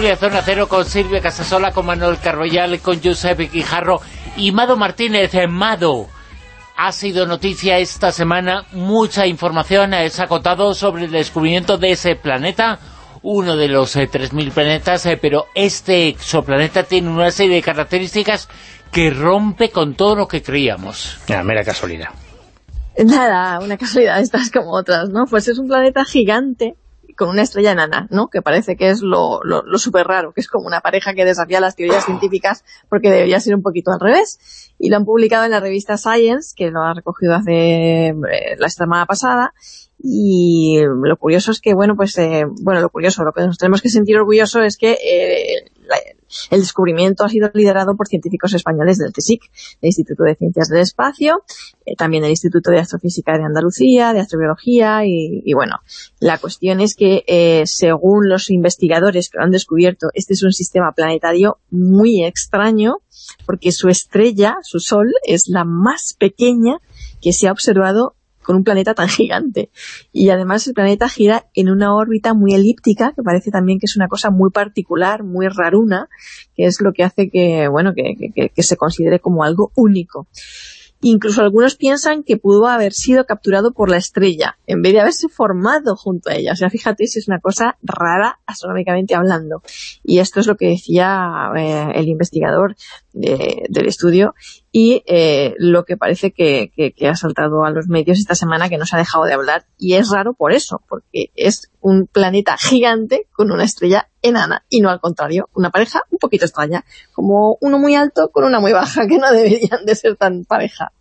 Tertulia Zona Cero con Silvia Casasola, con Manuel Carroyal, con Giuseppe Quijarro y Mado Martínez. Mado, ha sido noticia esta semana, mucha información se ha contado sobre el descubrimiento de ese planeta, uno de los 3.000 eh, planetas, eh, pero este exoplaneta tiene una serie de características que rompe con todo lo que creíamos. Una mera casualidad. Nada, una casualidad estas como otras, ¿no? Pues es un planeta gigante con una estrella enana, ¿no? Que parece que es lo, lo, lo súper raro, que es como una pareja que desafía las teorías científicas porque debería ser un poquito al revés. Y lo han publicado en la revista Science, que lo ha recogido hace eh, la semana pasada, y lo curioso es que, bueno, pues, eh, bueno, lo curioso, lo que nos tenemos que sentir orgulloso es que eh, el descubrimiento ha sido liderado por científicos españoles del CSIC, del Instituto de Ciencias del Espacio, eh, también del Instituto de Astrofísica de Andalucía, de Astrobiología, y, y bueno, la cuestión es que, eh, según los investigadores que lo han descubierto, este es un sistema planetario muy extraño, porque su estrella, su Sol, es la más pequeña que se ha observado con un planeta tan gigante. Y además el planeta gira en una órbita muy elíptica, que parece también que es una cosa muy particular, muy raruna, que es lo que hace que, bueno, que, se considere como algo único. Incluso algunos piensan que pudo haber sido capturado por la estrella, en vez de haberse formado junto a ella. O sea, fíjate si es una cosa rara astronómicamente hablando. Y esto es lo que decía eh, el investigador de, del estudio y eh, lo que parece que, que, que, ha saltado a los medios esta semana que no se ha dejado de hablar y es raro por eso, porque es un planeta gigante con una estrella enana y no al contrario, una pareja un poquito extraña, como uno muy alto con una muy baja, que no deberían de ser tan pareja.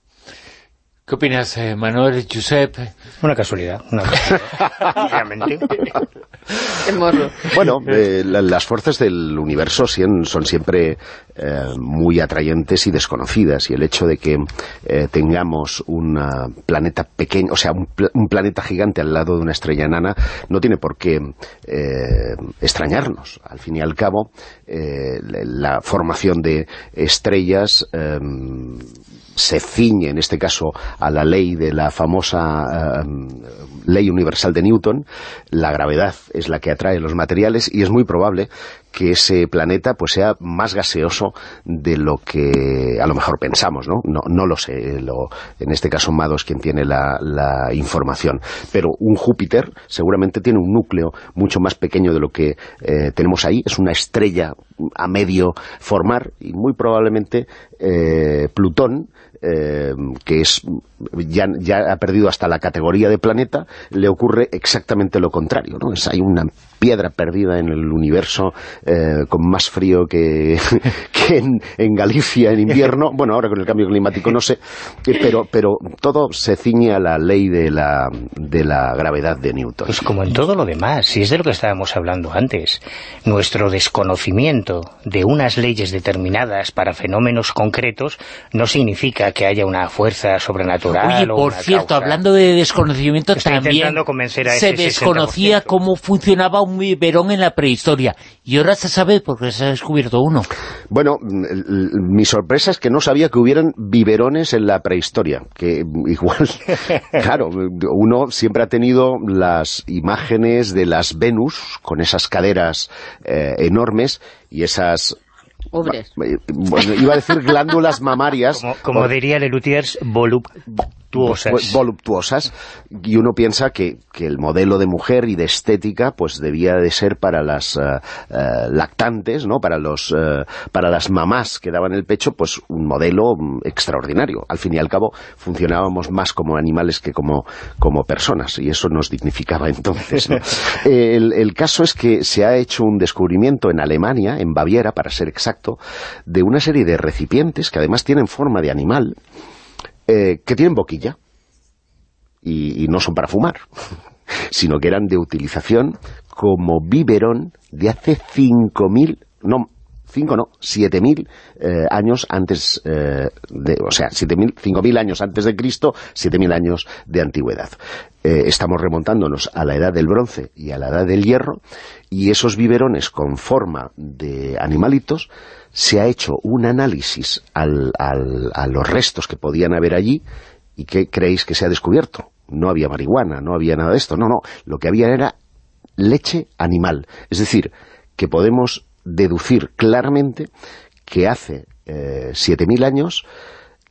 ¿Qué opinas, eh, Manuel, Giuseppe? Una casualidad, una casualidad. Bueno, eh, la, las fuerzas del universo son, siempre eh, muy atrayentes y desconocidas, y el hecho de que eh, tengamos un planeta pequeño, o sea, un, pl un, planeta gigante al lado de una estrella enana, no tiene por qué eh, extrañarnos. Al fin y al cabo, eh, la formación de estrellas se ciñe, en este caso, a la ley de la famosa uh, ley universal de Newton, la gravedad es la que atrae los materiales y es muy probable que ese planeta pues sea más gaseoso de lo que a lo mejor pensamos, ¿no? No, lo sé, lo, en este caso Mado es quien tiene la, la, información, pero un Júpiter seguramente tiene un núcleo mucho más pequeño de lo que eh, tenemos ahí, es una estrella a medio formar y muy probablemente eh, Plutón eh, que es ya, ya, ha perdido hasta la categoría de planeta, le ocurre exactamente lo contrario, ¿no? Es, hay una piedra perdida en el universo eh, con más frío que, que en, en, Galicia en invierno, bueno, ahora con el cambio climático no sé, eh, pero, pero todo se ciñe a la ley de la, de la gravedad de Newton. Pues como en todo lo demás, si es de lo que estábamos hablando antes, nuestro desconocimiento de unas leyes determinadas para fenómenos concretos no significa que haya una fuerza sobrenatural Oye, por cierto, causa. hablando de desconocimiento, Estoy también convencer a se desconocía 60%. cómo funcionaba un biberón en la prehistoria. Y ahora se sabe porque se ha descubierto uno. Bueno, mi sorpresa es que no sabía que hubieran biberones en la prehistoria. Que igual, claro, uno siempre ha tenido las imágenes de las Venus con esas caderas eh, enormes y esas Ubres. Bueno, iba a decir glándulas mamarias. Como, como o, diría Lelutiers, voluptuosas. Voluptuosas. Y uno piensa que, que, el modelo de mujer y de estética pues debía de ser para las uh, uh, lactantes, ¿no? Para, los, uh, para las mamás que daban el pecho, pues un modelo um, extraordinario. Al fin y al cabo funcionábamos más como animales que como, como personas y eso nos dignificaba entonces. ¿no? el, el caso es que se ha hecho un descubrimiento en Alemania, en Baviera, para ser exacto, de una serie de recipientes que además tienen forma de animal, eh, que tienen boquilla y, no son para fumar, sino que eran de utilización como biberón de hace 5.000, no, 5 no, 7.000 eh, años antes, eh, de, o sea, 5.000 años antes de Cristo, 7.000 años de antigüedad. Eh, estamos remontándonos a la edad del bronce y a la edad del hierro, y esos biberones con forma de animalitos, se ha hecho un análisis al, al, a los restos que podían haber allí, y ¿qué creéis que se ha descubierto? No había marihuana, no había nada de esto, no, no, lo que había era leche animal, es decir, que podemos deducir claramente que hace eh, 7.000 años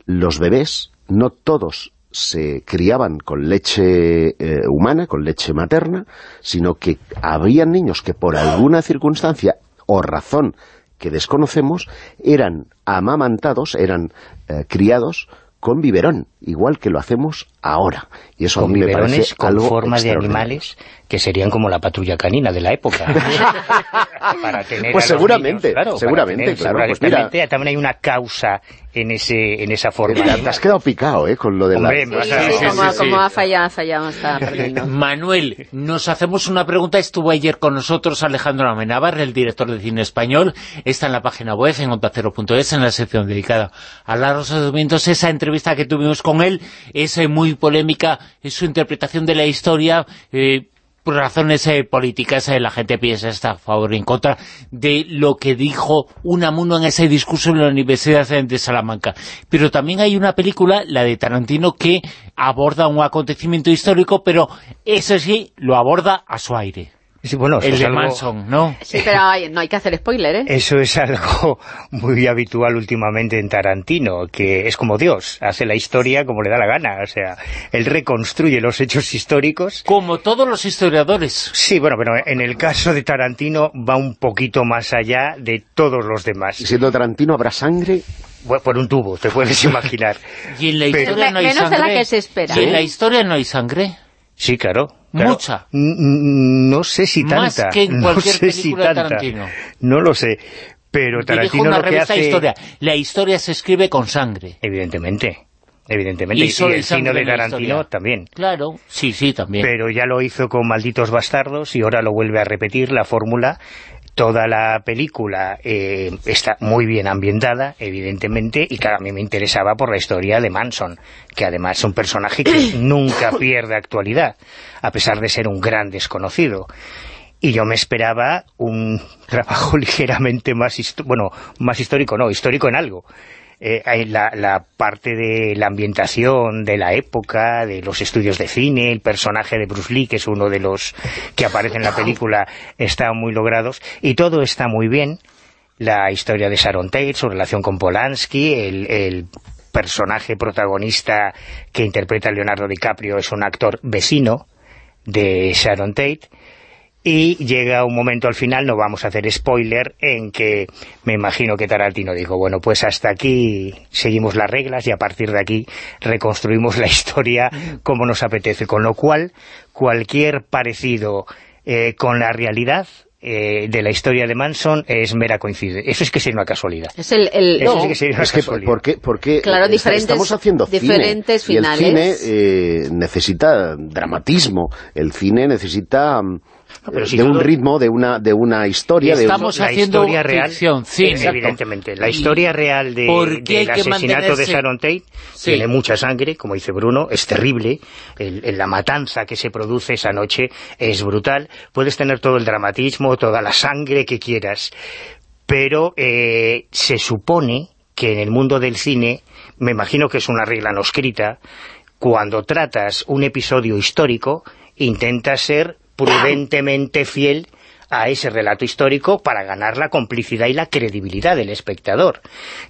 los bebés, no todos se criaban con leche eh, humana, con leche materna, sino que había niños que por alguna circunstancia o razón que desconocemos, eran amamantados, eran eh, criados con biberón, igual que lo hacemos ahora. Y eso con a mí me parece con algo forma de animales que serían como la patrulla canina de la época. para tener pues seguramente, niños, claro, seguramente, tener, claro. Pues mira, también hay una causa en ese en esa forma. Mira, te has quedado picado, ¿eh? Con lo de Hombre, la... Sí, sí, sí, como, sí, como sí. ha fallado, ha fallado, está perdiendo. Manuel, nos hacemos una pregunta. Estuvo ayer con nosotros Alejandro Amenábar, el director de cine español. Está en la página web, en ondacero.es, en la sección dedicada a los Vientos. Esa entrevista que tuvimos con él es eh, polémica, es su interpretación de la historia... eh, por razones eh, políticas, eh, la gente piensa está a favor y en contra de lo que dijo Unamuno en ese discurso en la Universidad de Salamanca. Pero también hay una película, la de Tarantino, que aborda un acontecimiento histórico, pero eso sí, lo aborda a su aire. Sí, bueno, eso El es de algo- Manson, ¿no? Sí, pero hay- no hay que hacer spoiler, ¿eh? Eso es algo muy habitual últimamente en Tarantino, que es como Dios, hace la historia como le da la gana, o sea, él reconstruye los hechos históricos. Como todos los historiadores. Sí, bueno, pero en el caso de Tarantino va un poquito más allá de todos los Y demás. siendo Tarantino habrá sangre... Bueno, Por un tubo, te puedes imaginar. Y en la Pero- historia Me- no hay menos de sangre. la que se espera. Y en la historia no hay sangre. Sí, claro. Mucha. No sé si tanta. Más que en no cualquier sé si película de tanta. Tarantino. No lo sé. Pero Tarantino una lo que hace... de historia. La historia se escribe con sangre. Evidentemente. Evidentemente. Y Y, el cine de Tarantino también. Claro, sí, sí, también. Pero ya lo hizo con Malditos Bastardos y ahora lo vuelve a repetir, la fórmula. Toda la película eh, está muy bien ambientada, evidentemente, y claro, a mí me interesaba por la historia de Manson, que además es un personaje que nunca pierde actualidad, a pesar de ser un gran desconocido. Y yo me esperaba un trabajo ligeramente más, bueno, más histórico, no, histórico en algo. Eh, hay la, la parte de la ambientación de la época, de los estudios de cine, el personaje de Bruce Lee, que es uno de los que aparece en la película, está muy logrados, y todo está muy bien. La historia de Sharon Tate, su relación con Polanski, el, el personaje protagonista que interpreta a Leonardo DiCaprio es un actor vecino de Sharon Tate, y llega un momento al final, no vamos a hacer spoiler, en que me imagino que Tarantino dijo, bueno, pues hasta aquí seguimos las reglas y a partir de aquí reconstruimos la historia como nos apetece, con lo cual cualquier parecido eh, con la realidad eh, de la historia de Manson es mera coincidencia. Eso es que sería una casualidad. Es el... el Eso no, sí que sería una Es que, casualidad. ¿por qué? Porque Claro, eh, diferentes- estamos haciendo cine, diferentes y el cine finales. eh, necesita dramatismo, el cine necesita pero si de un ritmo, de una de una historia, de un- Estamos la haciendo historia real, ficción, cine. evidentemente. La historia real de, ¿Por qué hay del que asesinato de mantenerse? Sharon Tate Sí. tiene mucha sangre, como dice Bruno, es terrible. El- el- la matanza que se produce esa noche es brutal. Puedes tener todo el dramatismo, toda la sangre que quieras, pero eh, se supone que en el mundo del cine, me imagino que es una regla no escrita, cuando tratas un episodio histórico, intentas ser prudentemente fiel a ese relato histórico para ganar la complicidad y la credibilidad del espectador.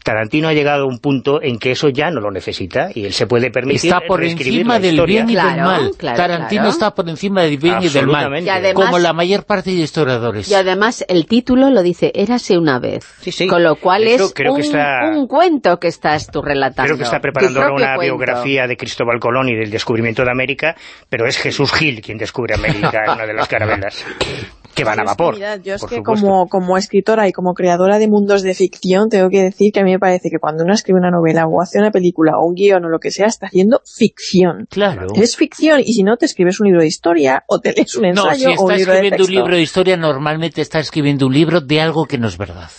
Tarantino ha llegado a un punto en que eso ya no lo necesita y él se puede permitir Está por encima del bien y del Claro, mal. claro, Tarantino claro. está por encima del bien y del mal. Y además- como la mayor parte de historiadores. Y además el título lo dice Érase una vez. Sí, sí. Con lo cual hecho, es creo un, que está- un cuento que estás tú relatando. Creo que está preparando una cuento. biografía de Cristóbal Colón y del descubrimiento de América, pero es Jesús Gil quien descubre América en una de las carabelas, que van a Yo es que, vapor, mirad, yo es por que supuesto. como, como escritora y como creadora de mundos de ficción, tengo que decir que a mí me parece que cuando uno escribe una novela o hace una película o un guion o lo que sea, está haciendo ficción. Claro. Es ficción y si no te escribes un libro de historia o te lees un No, ensayo si o está un libro de escribiendo un libro de historia, normalmente está escribiendo un libro de algo que no es verdad.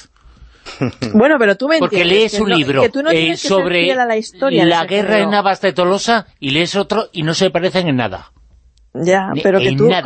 Bueno, pero tú me Porque entiendes, lees que un no- libro que tú no eh, sobre la, historia en la guerra en género. Navas de Tolosa y lees otro y no se parecen en nada. Ya, pero que en tú nada.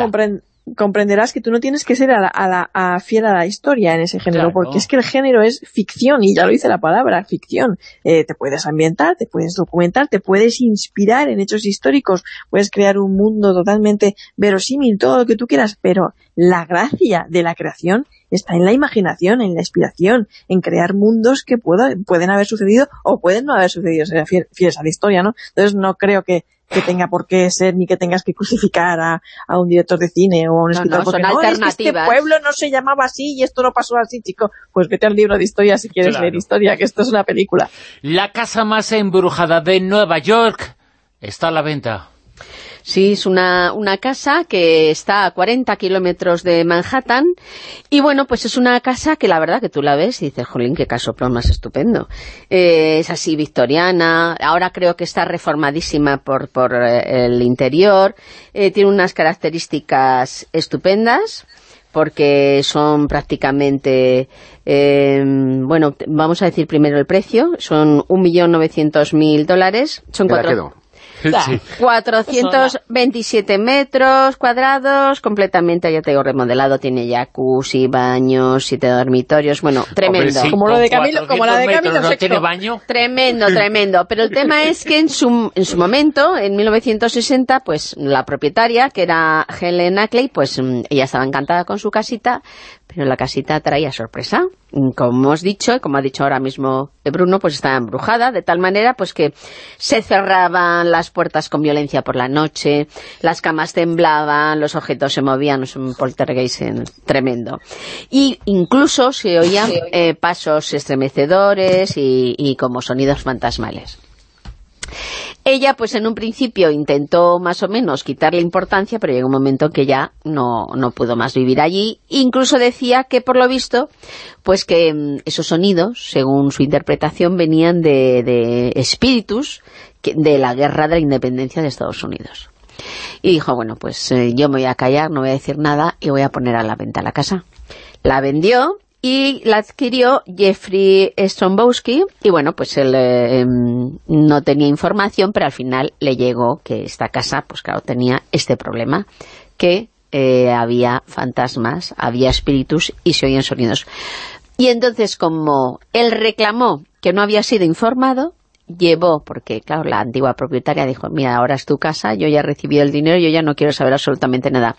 Compren- comprenderás que tú no tienes que ser a la, a la, a fiel a la historia en ese género, Claro. porque es que el género es ficción, y ya lo dice la palabra, ficción. Eh, te puedes ambientar, te puedes documentar, te puedes inspirar en hechos históricos, puedes crear un mundo totalmente verosímil, todo lo que tú quieras, pero la gracia de la creación está en la imaginación, en la inspiración, en crear mundos que pueda- pueden haber sucedido o pueden no haber sucedido, ser fiel- fieles a la historia, ¿no? Entonces no creo que, que tenga por qué ser ni que tengas que crucificar a, a un director de cine o a un No, escritor no, porque son no, es que este alternativas. pueblo no se llamaba así y esto no pasó así, chico. Pues vete al libro de historia si quieres Claro. leer historia, que esto es una película. La casa más embrujada de Nueva York está a la venta. Sí, es una, una casa que está a 40 kilómetros de Manhattan y bueno, pues es una casa que la verdad que tú la ves y dices, jolín, qué casoplón más estupendo. Eh, es así victoriana, ahora creo que está reformadísima por, por eh, el interior, eh, tiene unas características estupendas porque son prácticamente, eh, bueno, vamos a decir primero el precio, son 1.900.000 dólares, son cuatro. Sí. 427 metros cuadrados, completamente, ya te digo, remodelado, tiene jacuzzi, baños, siete dormitorios, bueno, tremendo. Hombre, sí, Como lo de Camilo- como la de 400 Camilo ¿No Sexto. tiene baño? Tremendo, tremendo. Pero el tema es que en su, en su momento, en 1960, pues la propietaria, que era Helen Ackley, pues mm, ella estaba encantada con su casita, pero la casita traía sorpresa. Como hemos dicho, y como ha dicho ahora mismo Bruno, pues estaba embrujada, de tal manera pues que se cerraban las puertas con violencia por la noche, las camas temblaban, los objetos se movían, es un poltergeist tremendo. Y incluso se oían eh, pasos estremecedores y, y como sonidos fantasmales. Ella, pues en un principio intentó más o menos quitarle importancia, pero llegó un momento que ya no, no pudo más vivir allí. Incluso decía que, por lo visto, pues que mm, esos sonidos, según su interpretación, venían de, de espíritus de la guerra de la independencia de Estados Unidos. Y dijo, bueno, pues eh, yo me voy a callar, no voy a decir nada y voy a poner a la venta la casa. La vendió y la adquirió Jeffrey Strombowski y bueno, pues él eh, em, no tenía información, pero al final le llegó que esta casa, pues claro, tenía este problema, que eh, había fantasmas, había espíritus y se oían sonidos. Y entonces, como él reclamó que no había sido informado, llevó, porque claro, la antigua propietaria dijo, mira, ahora es tu casa, yo ya he recibido el dinero, yo ya no quiero saber absolutamente nada.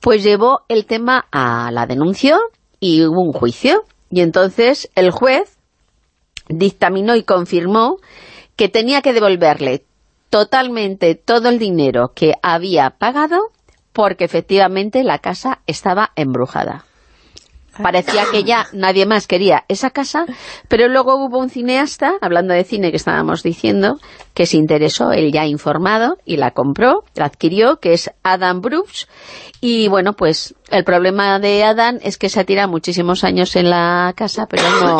Pues llevó el tema a la denunció y hubo un juicio. Y entonces el juez dictaminó y confirmó que tenía que devolverle totalmente todo el dinero que había pagado porque efectivamente la casa estaba embrujada. Parecía que ya nadie más quería esa casa, pero luego hubo un cineasta, hablando de cine que estábamos diciendo, que se interesó, él ya informado, y la compró, la adquirió, que es Adam Brooks, y bueno, pues el problema de Adam es que se ha tirado muchísimos años en la casa, pero no,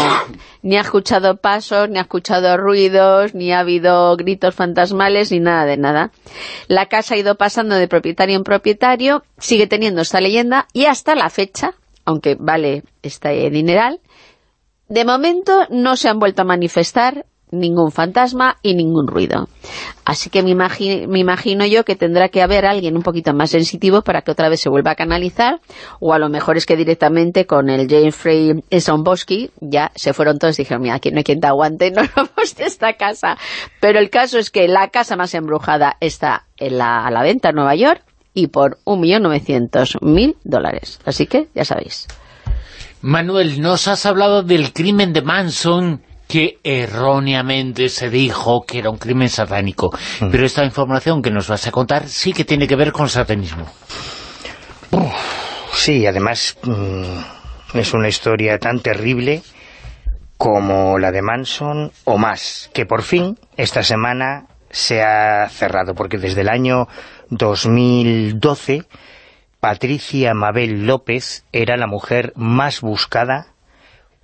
ni ha escuchado pasos, ni ha escuchado ruidos, ni ha habido gritos fantasmales, ni nada de nada. La casa ha ido pasando de propietario en propietario, sigue teniendo esta leyenda, y hasta la fecha, aunque vale este dineral, de momento no se han vuelto a manifestar ningún fantasma y ningún ruido. Así que me, imagi- me imagino yo que tendrá que haber alguien un poquito más sensitivo para que otra vez se vuelva a canalizar, o a lo mejor es que directamente con el Jeffrey Strombowski ya se fueron todos y dijeron, mira, aquí no hay quien te aguante, no vamos de esta casa. Pero el caso es que la casa más embrujada está en la- a la venta en Nueva York y por 1.900.000 dólares. Así que ya sabéis. Manuel, nos has hablado del crimen de Manson que erróneamente se dijo que era un crimen satánico. Pero esta información que nos vas a contar sí que tiene que ver con satanismo. Sí, además mm, es una historia tan terrible como la de Manson o más, que por fin esta semana se ha cerrado, porque desde el año 2012 Patricia Mabel López era la mujer más buscada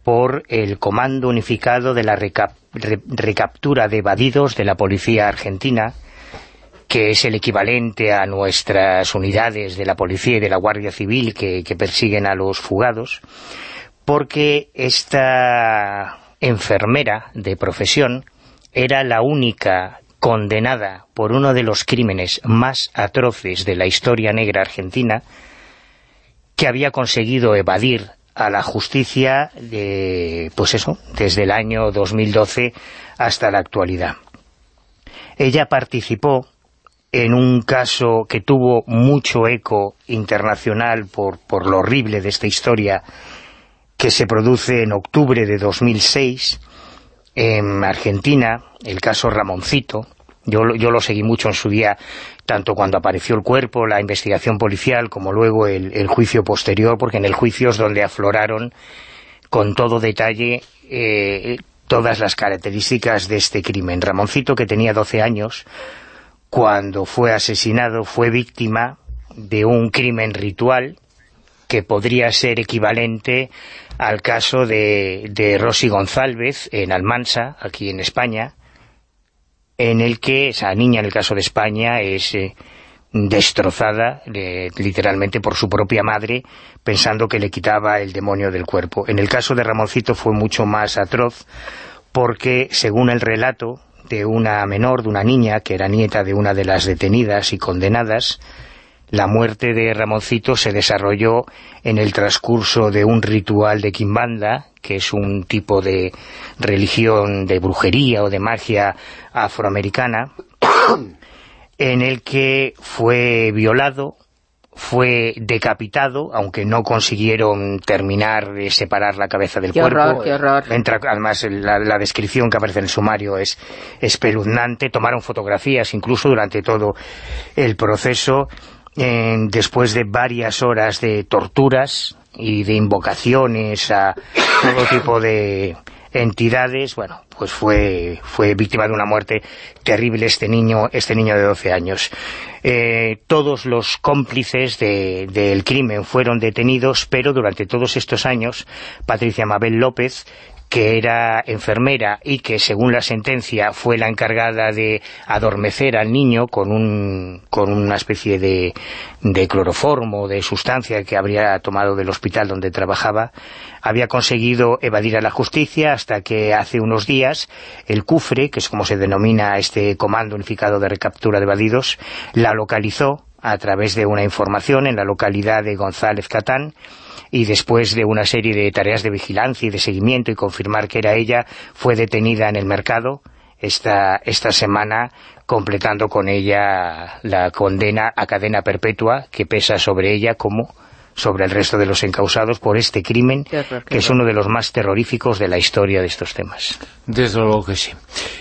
por el Comando Unificado de la Recap- Re- Recaptura de Evadidos de la Policía Argentina, que es el equivalente a nuestras unidades de la Policía y de la Guardia Civil que persiguen a los fugados, porque esta enfermera de profesión era la única condenada por uno de los crímenes más atroces de la historia negra argentina, que había conseguido evadir a la justicia de, pues eso, desde el año 2012 hasta la actualidad. Ella participó en un caso que tuvo mucho eco internacional por, por lo horrible de esta historia que se produce en octubre de 2006 en Argentina, el caso Ramoncito, yo, yo, lo seguí mucho en su día, tanto cuando apareció el cuerpo, la investigación policial, como luego el, el juicio posterior, porque en el juicio es donde afloraron con todo detalle eh, todas las características de este crimen. Ramoncito, que tenía 12 años, cuando fue asesinado, fue víctima de un crimen ritual que podría ser equivalente al caso de, de Rosy González en Almansa, aquí en España, en el que esa niña, en el caso de España, es eh, destrozada literalmente por su propia madre, pensando que le quitaba el demonio del cuerpo. En el caso de Ramoncito fue mucho más atroz, porque según el relato de una menor, de una niña, que era nieta de una de las detenidas y condenadas, la muerte de Ramoncito se desarrolló en el transcurso de un ritual de Kimbanda, que es un tipo de religión de brujería o de magia afroamericana, en el que fue violado, fue decapitado, aunque no consiguieron terminar de separar la cabeza del qué cuerpo. Horror, qué horror. Entra, además, la, la, descripción que aparece en el sumario es espeluznante. Tomaron fotografías incluso durante todo el proceso después de varias horas de torturas y de invocaciones a todo tipo de entidades, bueno, pues fue, fue víctima de una muerte terrible este niño, este niño de 12 años. Eh, todos los cómplices del de, crimen fueron detenidos, pero durante todos estos años, Patricia Mabel López que era enfermera y que según la sentencia fue la encargada de adormecer al niño con, un, con una especie de, de cloroformo, de sustancia que habría tomado del hospital donde trabajaba, había conseguido evadir a la justicia hasta que hace unos días el CUFRE, que es como se denomina este Comando Unificado de Recaptura de Evadidos, la localizó a través de una información en la localidad de González Catán y después de una serie de tareas de vigilancia y de seguimiento y confirmar que era ella, fue detenida en el mercado esta, esta semana completando con ella la condena a cadena perpetua que pesa sobre ella como sobre el resto de los encausados por este crimen, que es uno de los más terroríficos de la historia de estos temas. Desde luego que sí.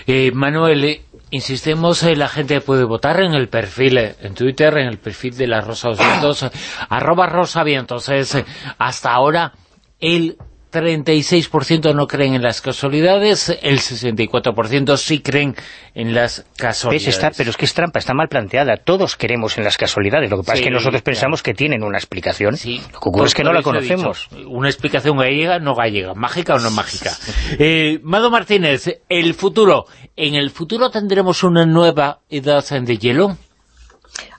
Eh, Manuel, insistimos, eh, la gente puede votar en el perfil, eh, en Twitter, en el perfil de la Rosa Vientos, arroba Rosa Vientos. Es, hasta ahora el 36% no creen en las casualidades, el 64% sí creen en las casualidades. Pero es que es trampa, está mal planteada. Todos queremos en las casualidades. Lo que pasa sí, es que nosotros claro. pensamos que tienen una explicación. Sí, Lo que ocurre es que no la conocemos. Una explicación gallega, no gallega. ¿Mágica o no mágica? eh, Mado Martínez, el futuro. ¿En el futuro tendremos una nueva edad de hielo?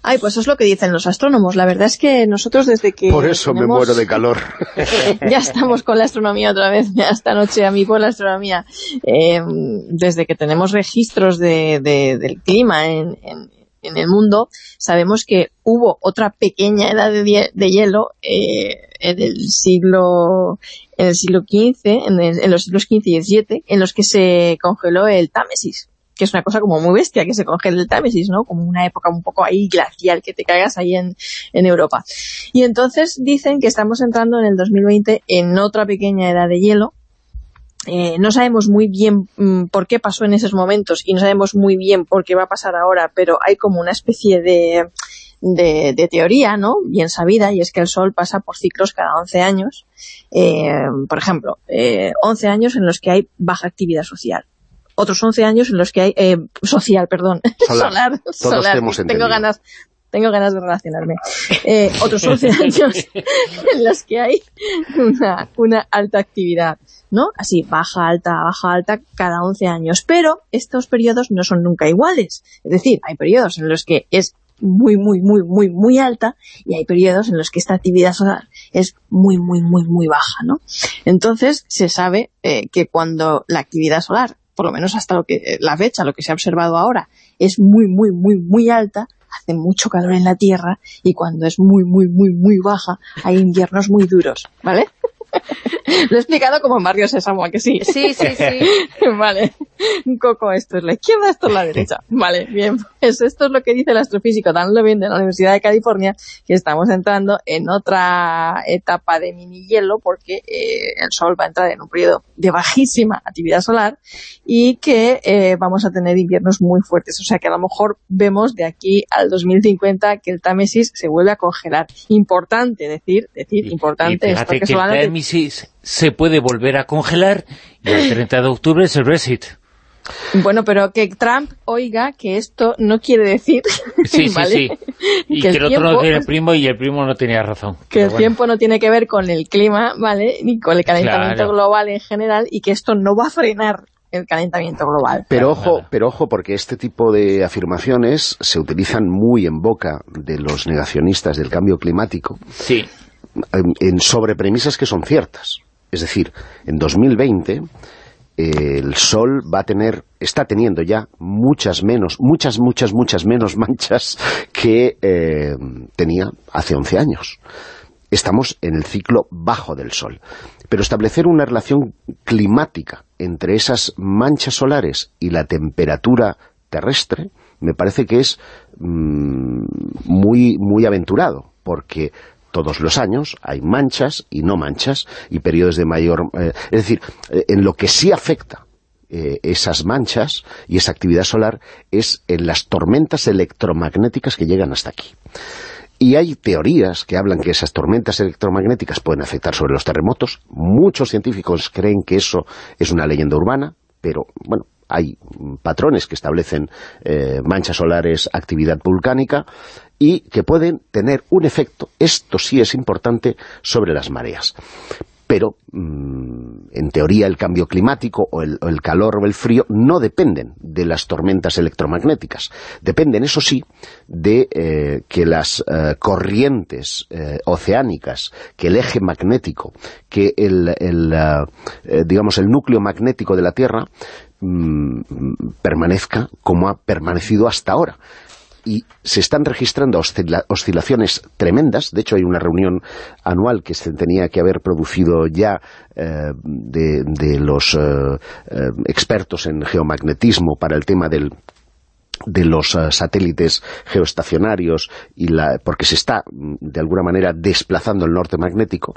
Ay, pues eso es lo que dicen los astrónomos. La verdad es que nosotros desde que... Por eso tenemos... me muero de calor. ya estamos con la astronomía otra vez, esta noche a mí por la astronomía. Eh, desde que tenemos registros de, de, del clima en, en, en, el mundo, sabemos que hubo otra pequeña edad de, de hielo eh, en el siglo en el siglo XV, en, el, en los siglos XV y XVII, en los que se congeló el Támesis que es una cosa como muy bestia, que se congela el Támesis, ¿no? Como una época un poco ahí glacial, que te cagas ahí en, Europa. Y entonces dicen que estamos entrando en el 2020 en otra pequeña edad de hielo, eh, no sabemos muy bien mmm, por qué pasó en esos momentos y no sabemos muy bien por qué va a pasar ahora, pero hay como una especie de teoría, ¿no? Bien sabida, y es que el Sol pasa por ciclos cada 11 años. Eh, por ejemplo, eh, 11 años en los que hay baja actividad social otros 11 años en los que hay, eh, social, perdón, solar, solar, solar. tengo ganas tengo ganas de relacionarme. Eh, otros 11 años en los que hay una, una alta actividad, ¿no? Así, baja, alta, baja, alta, cada 11 años. Pero estos periodos no son nunca iguales. Es decir, hay periodos en los que es muy, muy, muy, muy, muy alta y hay periodos en los que esta actividad solar es muy, muy, muy, muy baja, ¿no? Entonces, se sabe eh, que cuando la actividad solar por lo menos hasta lo que la fecha, lo que se ha observado ahora, es muy, muy, muy, muy alta, hace mucho calor en la Tierra y cuando es muy, muy, muy, muy baja hay inviernos muy duros, ¿vale? Lo he explicado como en Barrio Sésamo, que sí? Sí, sí, sí. vale. Un coco esto es la izquierda, esto es la derecha. Vale, bien. Pues esto es lo que dice el astrofísico Dan Levin de la Universidad de California, que estamos entrando en otra etapa de mini hielo porque eh, el Sol va a entrar en un periodo de bajísima actividad solar y que eh, vamos a tener inviernos muy fuertes. O sea que a lo mejor vemos de aquí al 2050 que el Támesis se vuelve a congelar. Importante decir, decir, importante y esto que, que el Támesis se puede volver a congelar y el 30 de octubre es el Brexit. Bueno, pero que Trump oiga que esto no quiere decir... Sí, sí, sí. Y que, el, otro no tiene primo y el primo no tenía razón. Que el tiempo no tiene que ver con el clima, ¿vale? Ni con el calentamiento global en general y que esto no va a frenar el calentamiento global. Pero ojo, pero ojo, porque este tipo de afirmaciones se utilizan muy en boca de los negacionistas del cambio climático. Sí. En, en sobre premisas que son ciertas. Es decir, en 2020 el Sol va a tener, está teniendo ya muchas menos, muchas, muchas, muchas menos manchas que eh, tenía hace 11 años. Estamos en el ciclo bajo del Sol. Pero establecer una relación climática entre esas manchas solares y la temperatura terrestre me parece que es mmm, muy, muy aventurado, porque todos los años hay manchas y no manchas y periodos de mayor... Eh, es decir, eh, en lo que sí afecta eh, esas manchas y esa actividad solar es en las tormentas electromagnéticas que llegan hasta aquí. Y hay teorías que hablan que esas tormentas electromagnéticas pueden afectar sobre los terremotos. Muchos científicos creen que eso es una leyenda urbana, pero bueno, hay patrones que establecen eh, manchas solares, actividad volcánica, y que pueden tener un efecto, esto sí es importante, sobre las mareas. Pero, mmm, en teoría, el cambio climático o el, calor o el frío no dependen de las tormentas electromagnéticas. Dependen, eso sí, de eh, que las eh, corrientes oceánicas, que el eje magnético, que el, digamos, el núcleo magnético de la Tierra mmm, permanezca como ha permanecido hasta ahora. Y se están registrando oscila oscilaciones tremendas, de hecho hay una reunión anual que se tenía que haber producido ya eh, de, de, los eh, eh, expertos en geomagnetismo para el tema del de los uh, satélites geoestacionarios y la, porque se está de alguna manera desplazando el norte magnético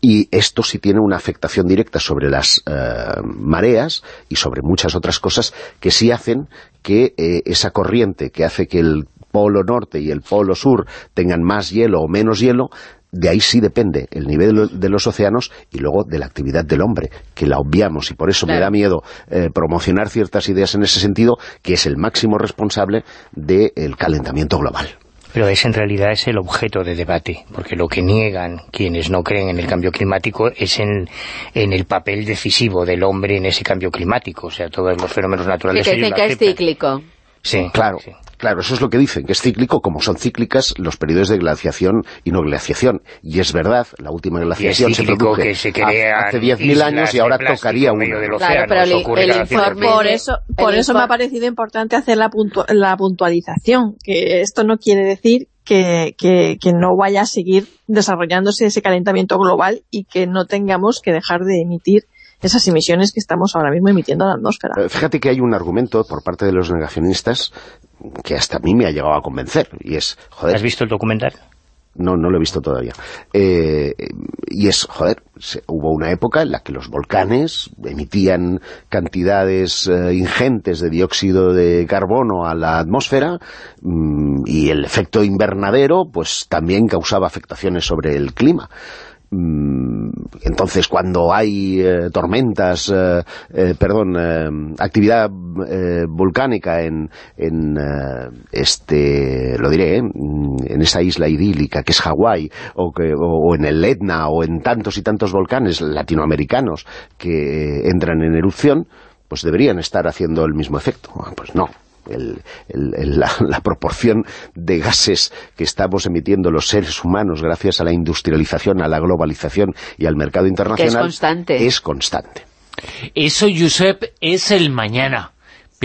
y esto sí tiene una afectación directa sobre las uh, mareas y sobre muchas otras cosas que sí hacen que eh, esa corriente que hace que el polo norte y el polo sur tengan más hielo o menos hielo de ahí sí depende el nivel de los océanos y luego de la actividad del hombre, que la obviamos y por eso claro. me da miedo eh, promocionar ciertas ideas en ese sentido, que es el máximo responsable del calentamiento global. Pero ese en realidad es el objeto de debate, porque lo que niegan quienes no creen en el cambio climático es en, en el papel decisivo del hombre en ese cambio climático, o sea, todos los fenómenos naturales... Que, que, que es cíclico. Sí, claro. Sí. Claro, eso es lo que dicen, que es cíclico, como son cíclicas los periodos de glaciación y no glaciación. Y es verdad, la última glaciación se produjo hace 10.000 años y ahora tocaría uno. Claro, pero el, el informe... Por eso, por eso me ha parecido importante hacer la, puntu la puntualización, que esto no quiere decir que, que, que, no vaya a seguir desarrollándose ese calentamiento global y que no tengamos que dejar de emitir esas emisiones que estamos ahora mismo emitiendo a la atmósfera. Fíjate que hay un argumento por parte de los negacionistas que hasta a mí me ha llegado a convencer, y es, joder... ¿Has visto el documental? No, no lo he visto todavía. Eh, y es, joder, se, hubo una época en la que los volcanes emitían cantidades eh, ingentes de dióxido de carbono a la atmósfera mmm, y el efecto invernadero pues también causaba afectaciones sobre el clima entonces cuando hay eh, tormentas, eh, eh, perdón, actividad volcánica en, en este, lo diré, en esa isla idílica que es Hawái, o, que, o, o, en el Etna, o en tantos y tantos volcanes latinoamericanos que entran en erupción, pues deberían estar haciendo el mismo efecto. Pues no, el, el, el, la, la, proporción de gases que estamos emitiendo los seres humanos gracias a la industrialización, a la globalización y al mercado internacional es constante. es constante. Eso, Josep, es el mañana.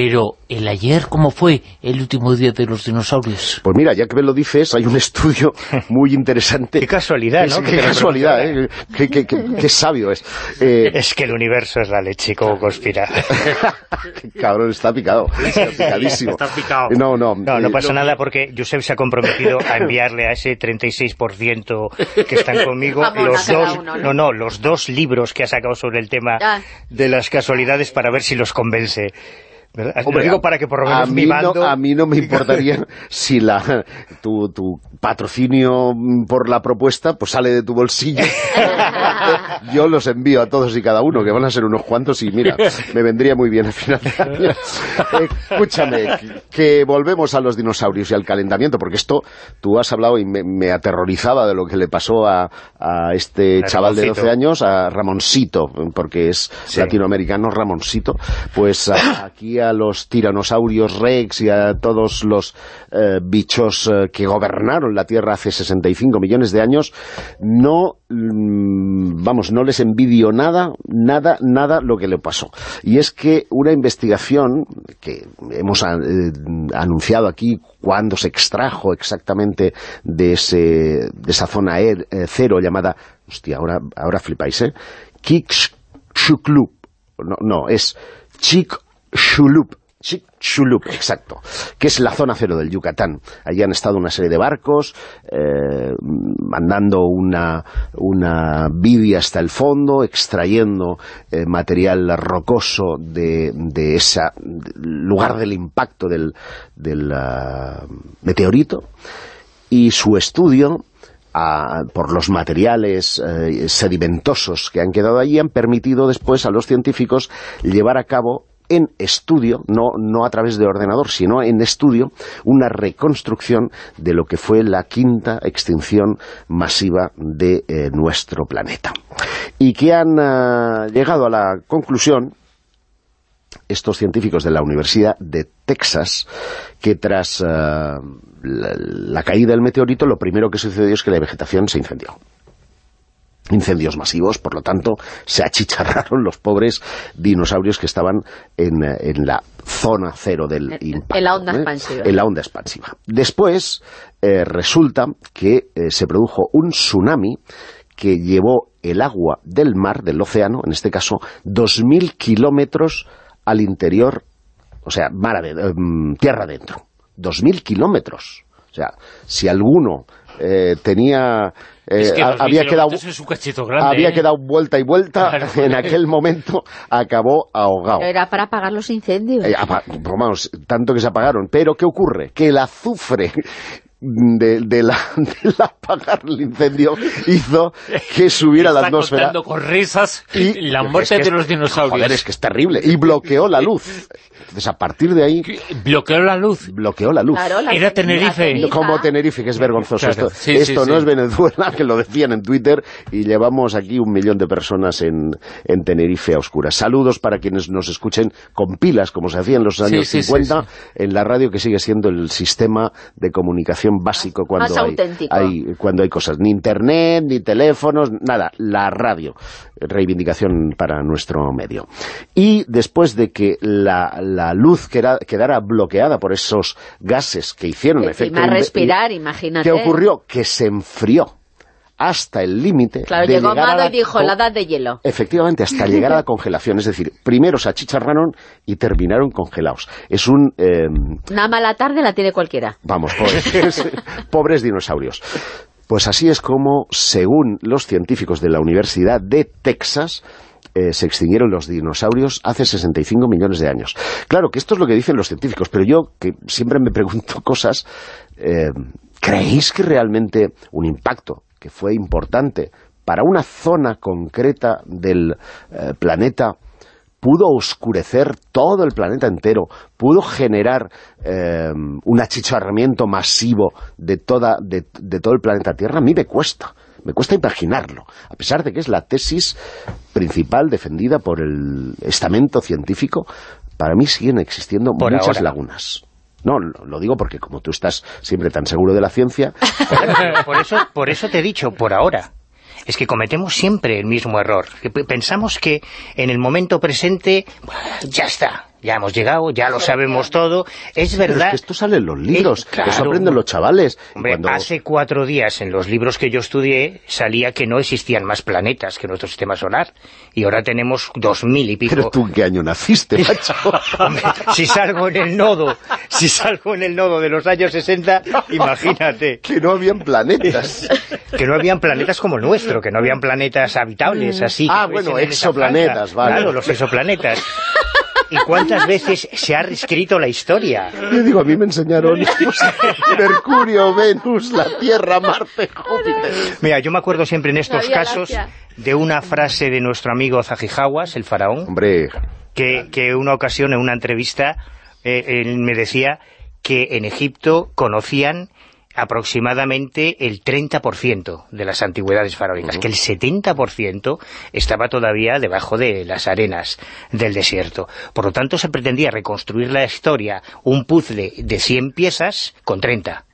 Pero el ayer, ¿cómo fue el último día de los dinosaurios? Pues mira, ya que me lo dices, hay un estudio muy interesante. Qué casualidad, ¿no? qué casualidad, ¿eh? Qué, qué, qué, sabio es. Eh... Es que el universo es la leche, como conspira. Cabrón, está picado. Está picadísimo. Está picado. No, no. No, no eh, pasa nada porque Josep se ha comprometido a enviarle a ese 36% que están conmigo los dos, uno, ¿no? no, no, los dos libros que ha sacado sobre el tema ah. de las casualidades para ver si los convence. Hombre, digo para que por lo menos a mí, no, a mí no me importaría si la tu, tu, patrocinio por la propuesta pues sale de tu bolsillo. Yo los envío a todos y cada uno, que van a ser unos cuantos, y mira, me vendría muy bien al final de año. Escúchame, que volvemos a los dinosaurios y al calentamiento, porque esto, tú has hablado y me, aterrorizaba de lo que le pasó a, a este chaval de 12 años, a Ramoncito, porque es latinoamericano Ramoncito, pues aquí a los tiranosaurios rex y a todos los eh, bichos eh, que gobernaron la Tierra hace 65 millones de años, no, mm, vamos, no les envidio nada, nada, nada lo que le pasó. Y es que una investigación que hemos eh, anunciado aquí cuando se extrajo exactamente de, ese, de esa zona e, cero llamada, hostia, ahora, ahora flipáis, ¿eh? Chicxulub, no, no, es Chicxulub, Chicxulub, exacto, que es la zona cero del Yucatán. Allí han estado una serie de barcos, eh, mandando una, una bibi hasta el fondo, extrayendo eh, material rocoso de, de ese lugar del impacto del, del uh, meteorito, y su estudio a, por los materiales eh, sedimentosos que han quedado allí, han permitido después a los científicos llevar a cabo en estudio, no, no a través de ordenador, sino en estudio, una reconstrucción de lo que fue la quinta extinción masiva de eh, nuestro planeta. Y que han uh, llegado a la conclusión estos científicos de la Universidad de Texas, que tras la, la caída del meteorito, lo primero que sucedió es que la vegetación se incendió incendios masivos, por lo tanto se achicharraron los pobres dinosaurios que estaban en, en la zona cero del impacto. En la onda ¿eh? expansiva. En la onda expansiva. Después eh, resulta que eh, se produjo un tsunami que llevó el agua del mar, del océano, en este caso, 2.000 kilómetros al interior, o sea, mar mm, tierra adentro. 2.000 kilómetros. O sea, si alguno eh, tenía eh, había quedado había ¿eh? quedado vuelta y vuelta en aquel momento acabó ahogado. Era para apagar los incendios. Eh, vamos, tanto que se apagaron. Pero ¿qué ocurre? que el azufre de, de, la, de la apagar el incendio hizo que subiera la atmósfera. con risas y la muerte de los dinosaurios. Joder, es que es terrible. Y bloqueó la luz. Entonces, a partir de ahí... ¿Bloqueó la luz? Bloqueó la luz. Era Tenerife. Como Tenerife, que es vergonzoso. esto esto no es Venezuela, que lo decían en Twitter, y llevamos aquí un millón de personas en, en Tenerife a oscuras. Saludos para quienes nos escuchen con pilas, como se hacía en los años 50, en la radio, que sigue siendo el sistema de comunicación básico cuando hay, cuando hay cosas. Ni internet, ni teléfonos, nada. La radio. Reivindicación para nuestro medio. Y después de que la la luz quedara bloqueada por esos gases que hicieron efecto... respirar, imagínate. ¿Qué ocurrió? Que se enfrió hasta el límite claro, llegó Mado y dijo, la edad de hielo. Efectivamente, hasta llegar a la congelación. Es decir, primero se achicharraron y terminaron congelados. Es un... Eh... Una mala tarde la tiene cualquiera. Vamos, pobres, pobres dinosaurios. Pues así es como, según los científicos de la Universidad de Texas, eh, se extinguieron los dinosaurios hace 65 millones de años. Claro que esto es lo que dicen los científicos, pero yo, que siempre me pregunto cosas, eh, ¿creéis que realmente un impacto que fue importante para una zona concreta del eh, planeta pudo oscurecer todo el planeta entero, pudo generar un achicharramiento masivo de, toda, de, de todo el planeta Tierra, a mí me cuesta. Me cuesta imaginarlo, a pesar de que es la tesis principal defendida por el estamento científico, para mí siguen existiendo muchas lagunas. No, lo digo porque como tú estás siempre tan seguro de la ciencia... por, eso, por eso te he dicho, por ahora. Es que cometemos siempre el mismo error. pensamos que en el momento presente, ya está, ya hemos llegado, ya lo sabemos todo. Es Pero verdad... es que esto sale en los libros, Eh, claro. eso aprenden los chavales. Hombre, Cuando- hace cuatro días en los libros que yo estudié salía que no existían más planetas que nuestro sistema solar. Y ahora tenemos dos mil y pico. Pero tú en qué año naciste, macho. Hombre, si salgo en el nodo, si salgo en el nodo de los años 60, imagínate. que no habían planetas. Que no habían planetas como el nuestro, que no habían planetas habitables así. que Ah, bueno, exoplanetas, vale. Claro, los exoplanetas. ¿Y cuántas veces se ha reescrito la historia? Yo digo, a mí me enseñaron pues, Mercurio, Venus, la Tierra, Marte, Júpiter. Mira, yo me acuerdo siempre en estos casos de una frase de nuestro amigo Zajijawas, el faraón, Hombre, que, que una ocasión en una entrevista eh, él me decía que en Egipto conocían aproximadamente el 30% de las antigüedades faraónicas, que el 70% estaba todavía debajo de las arenas del desierto. Por lo tanto, se pretendía reconstruir la historia, un puzzle de 100 piezas con 30.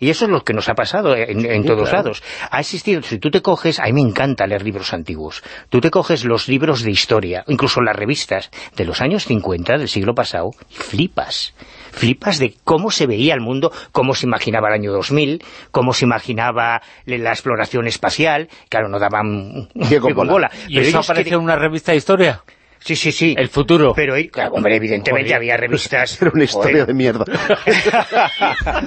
Y eso es lo que nos ha pasado en, en todos claro. lados. Ha existido, si tú te coges, a mí me encanta leer libros antiguos, tú te coges los libros de historia, incluso las revistas de los años 50 del siglo pasado, y flipas. Flipas de cómo se veía el mundo, cómo se imaginaba el año 2000, cómo se imaginaba la exploración espacial, claro, no daban Pie con bola. ¿Y Pero eso querían- en una revista de historia? Sí, sí, sí. El futuro. Pero, claro, hombre, evidentemente Joder. había revistas... era una historia Joder. de mierda.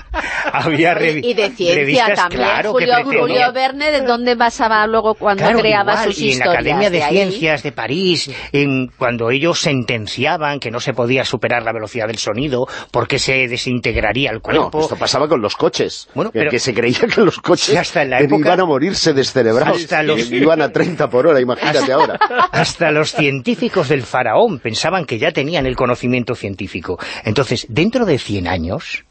había revi- Y de ciencia revistas, también. claro, Julio, Julio Verne, ¿de dónde basaba luego cuando Claro, creaba igual, sus y en historias? la Academia de, ahí. Ciencias de París, en, cuando ellos sentenciaban que no se podía superar la velocidad del sonido porque se desintegraría el Bueno, cuerpo. esto pasaba con los coches. Bueno, que- pero- que se creía que los coches Sí, hasta en la época- iban a morirse descerebrados. Hasta los- Iban a 30 por hora, imagínate ahora. Hasta los científicos del faraón pensaban que ya tenían el conocimiento científico. Entonces, dentro de 100 años